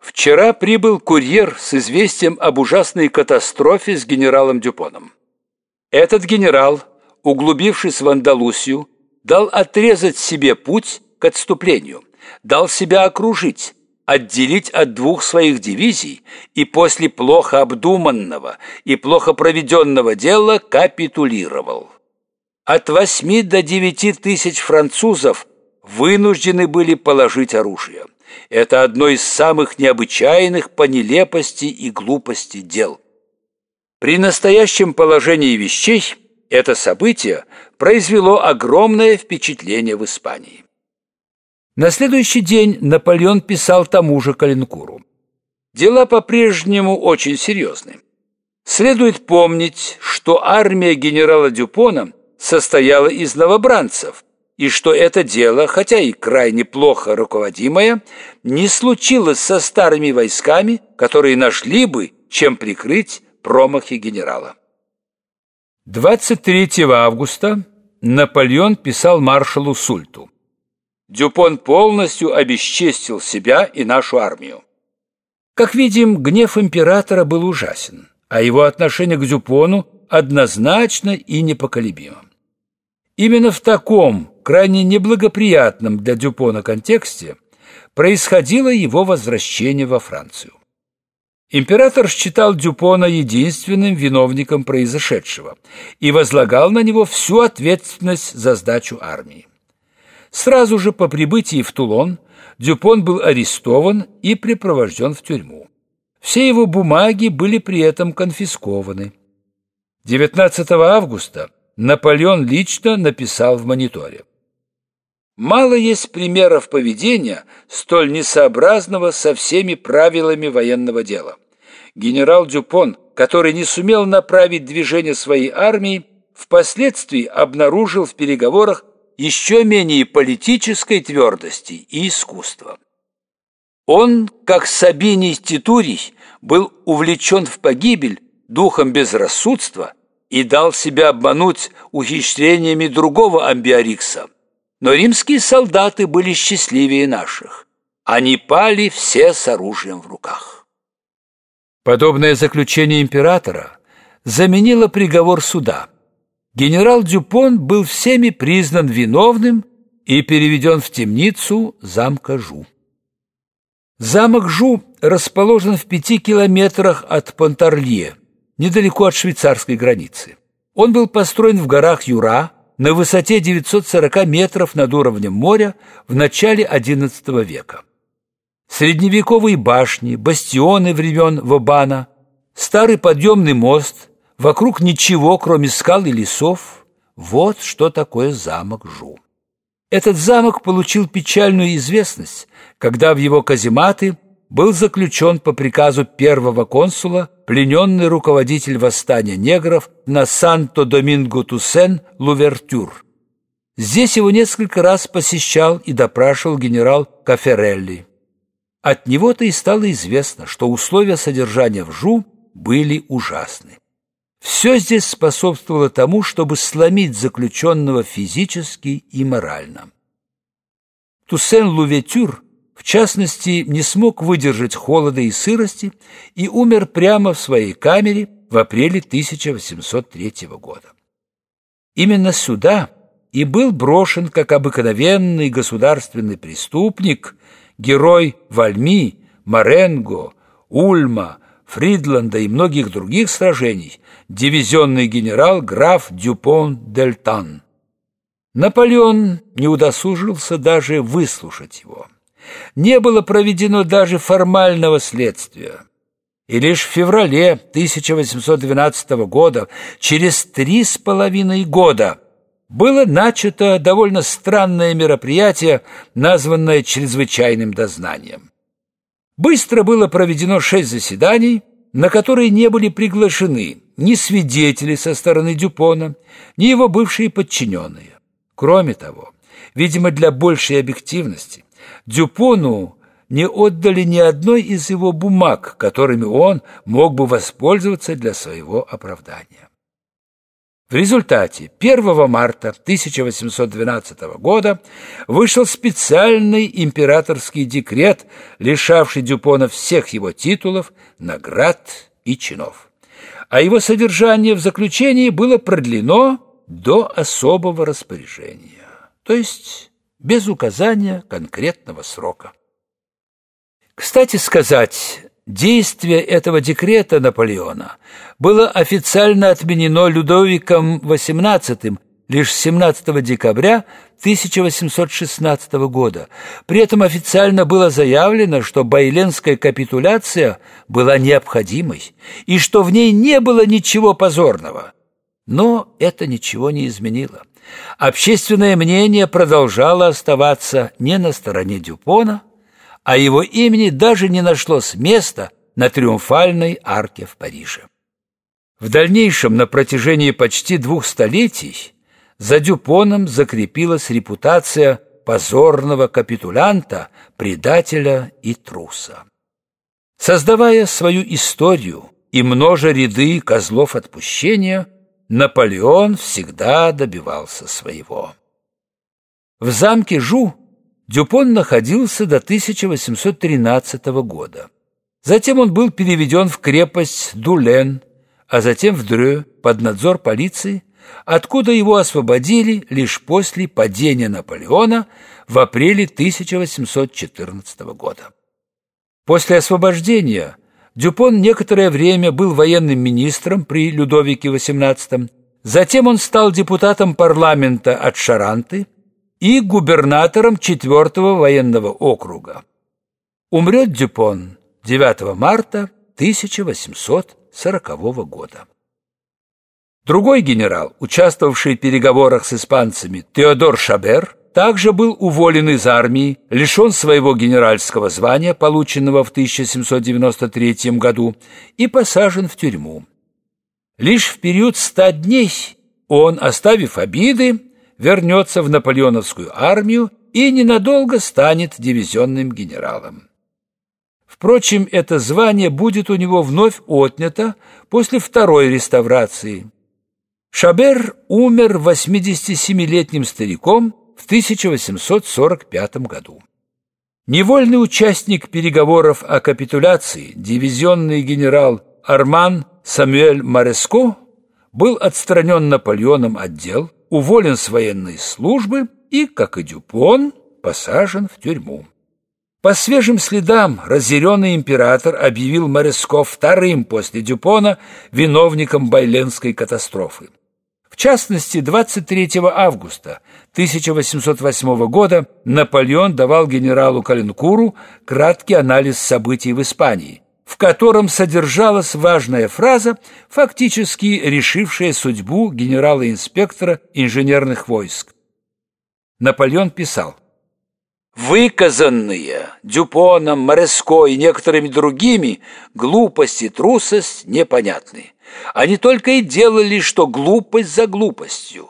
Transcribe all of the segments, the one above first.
Вчера прибыл курьер с известием об ужасной катастрофе с генералом Дюпоном. Этот генерал, углубившись в Андалусию, дал отрезать себе путь к отступлению, дал себя окружить, отделить от двух своих дивизий и после плохо обдуманного и плохо проведенного дела капитулировал. От восьми до девяти тысяч французов вынуждены были положить оружие. Это одно из самых необычайных по нелепости и глупости дел. При настоящем положении вещей это событие произвело огромное впечатление в Испании. На следующий день Наполеон писал тому же Калинкуру. Дела по-прежнему очень серьезны. Следует помнить, что армия генерала Дюпона состояла из новобранцев, и что это дело, хотя и крайне плохо руководимое, не случилось со старыми войсками, которые нашли бы, чем прикрыть промахи генерала. 23 августа Наполеон писал маршалу Сульту. Дюпон полностью обесчестил себя и нашу армию. Как видим, гнев императора был ужасен, а его отношение к Дюпону однозначно и непоколебимо. Именно в таком, крайне неблагоприятном для Дюпона контексте происходило его возвращение во Францию. Император считал Дюпона единственным виновником произошедшего и возлагал на него всю ответственность за сдачу армии. Сразу же по прибытии в Тулон Дюпон был арестован и припровожден в тюрьму. Все его бумаги были при этом конфискованы. 19 августа Наполеон лично написал в мониторе. Мало есть примеров поведения, столь несообразного со всеми правилами военного дела. Генерал Дюпон, который не сумел направить движение своей армии, впоследствии обнаружил в переговорах еще менее политической твердости и искусства. Он, как Сабиний Титурий, был увлечен в погибель духом безрассудства и дал себя обмануть ухищрениями другого амбиорикса – но римские солдаты были счастливее наших. Они пали все с оружием в руках. Подобное заключение императора заменило приговор суда. Генерал Дюпон был всеми признан виновным и переведен в темницу замка Жу. Замок Жу расположен в пяти километрах от Понтарлье, недалеко от швейцарской границы. Он был построен в горах Юра, на высоте 940 метров над уровнем моря в начале XI века. Средневековые башни, бастионы времен Вабана, старый подъемный мост, вокруг ничего, кроме скал и лесов. Вот что такое замок Жу. Этот замок получил печальную известность, когда в его казематы был заключен по приказу первого консула плененный руководитель восстания негров на Санто-Доминго-Туссен Лувертюр. Здесь его несколько раз посещал и допрашивал генерал Каферелли. От него-то и стало известно, что условия содержания в Жу были ужасны. Все здесь способствовало тому, чтобы сломить заключенного физически и морально. Туссен Лувертюр в частности, не смог выдержать холода и сырости и умер прямо в своей камере в апреле 1803 года. Именно сюда и был брошен как обыкновенный государственный преступник герой Вальми, Маренго, Ульма, Фридланда и многих других сражений дивизионный генерал граф Дюпон-Дельтан. Наполеон не удосужился даже выслушать его не было проведено даже формального следствия. И лишь в феврале 1812 года, через три с половиной года, было начато довольно странное мероприятие, названное чрезвычайным дознанием. Быстро было проведено шесть заседаний, на которые не были приглашены ни свидетели со стороны Дюпона, ни его бывшие подчиненные. Кроме того, видимо, для большей объективности, Дюпону не отдали ни одной из его бумаг, которыми он мог бы воспользоваться для своего оправдания. В результате 1 марта 1812 года вышел специальный императорский декрет, лишавший Дюпона всех его титулов, наград и чинов. А его содержание в заключении было продлено до особого распоряжения, то есть без указания конкретного срока. Кстати сказать, Действие этого декрета Наполеона было официально отменено Людовиком XVIII лишь 17 декабря 1816 года. При этом официально было заявлено, что Байленская капитуляция была необходимой и что в ней не было ничего позорного. Но это ничего не изменило. Общественное мнение продолжало оставаться не на стороне Дюпона – а его имени даже не нашлось места на триумфальной арке в Париже. В дальнейшем, на протяжении почти двух столетий, за Дюпоном закрепилась репутация позорного капитулянта, предателя и труса. Создавая свою историю и множа ряды козлов отпущения, Наполеон всегда добивался своего. В замке Жу Дюпон находился до 1813 года. Затем он был переведен в крепость Дулен, а затем в Дрё под надзор полиции, откуда его освободили лишь после падения Наполеона в апреле 1814 года. После освобождения Дюпон некоторое время был военным министром при Людовике XVIII, затем он стал депутатом парламента от Шаранты – и губернатором 4-го военного округа. Умрет Дюпон 9 марта 1840 года. Другой генерал, участвовавший в переговорах с испанцами, Теодор Шабер, также был уволен из армии, лишен своего генеральского звания, полученного в 1793 году, и посажен в тюрьму. Лишь в период ста дней он, оставив обиды, вернется в наполеоновскую армию и ненадолго станет дивизионным генералом. Впрочем, это звание будет у него вновь отнято после второй реставрации. Шабер умер 87-летним стариком в 1845 году. Невольный участник переговоров о капитуляции, дивизионный генерал Арман Самюэль Мареско был отстранен Наполеоном от дел, уволен с военной службы и, как и Дюпон, посажен в тюрьму. По свежим следам разъяренный император объявил Моресков вторым после Дюпона виновником Байленской катастрофы. Частности, 23 августа 1808 года Наполеон давал генералу Калинкуру краткий анализ событий в Испании – в котором содержалась важная фраза, фактически решившая судьбу генерала-инспектора инженерных войск. Наполеон писал «Выказанные Дюпоном, Мореско и некоторыми другими глупость и трусость непонятны. Они только и делали, что глупость за глупостью.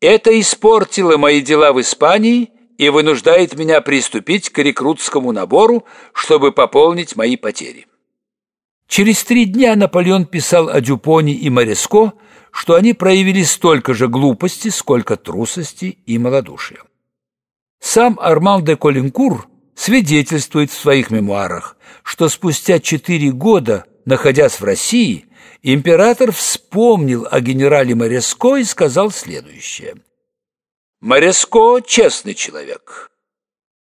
Это испортило мои дела в Испании – и вынуждает меня приступить к рекрутскому набору, чтобы пополнить мои потери. Через три дня Наполеон писал о Дюпоне и Мореско, что они проявили столько же глупости, сколько трусости и малодушия. Сам Арман де Колинкур свидетельствует в своих мемуарах, что спустя четыре года, находясь в России, император вспомнил о генерале Мореско и сказал следующее – Мореско – честный человек.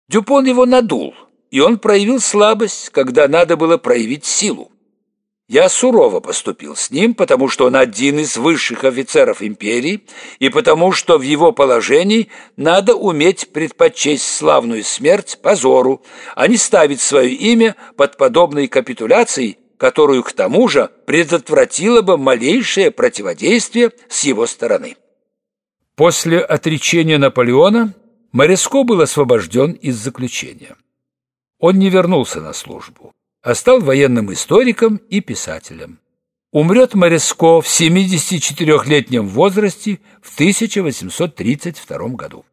Дюпон его надул, и он проявил слабость, когда надо было проявить силу. Я сурово поступил с ним, потому что он один из высших офицеров империи, и потому что в его положении надо уметь предпочесть славную смерть позору, а не ставить свое имя под подобной капитуляцией, которую к тому же предотвратило бы малейшее противодействие с его стороны. После отречения Наполеона Мореско был освобожден из заключения. Он не вернулся на службу, а стал военным историком и писателем. Умрет Мореско в 74-летнем возрасте в 1832 году.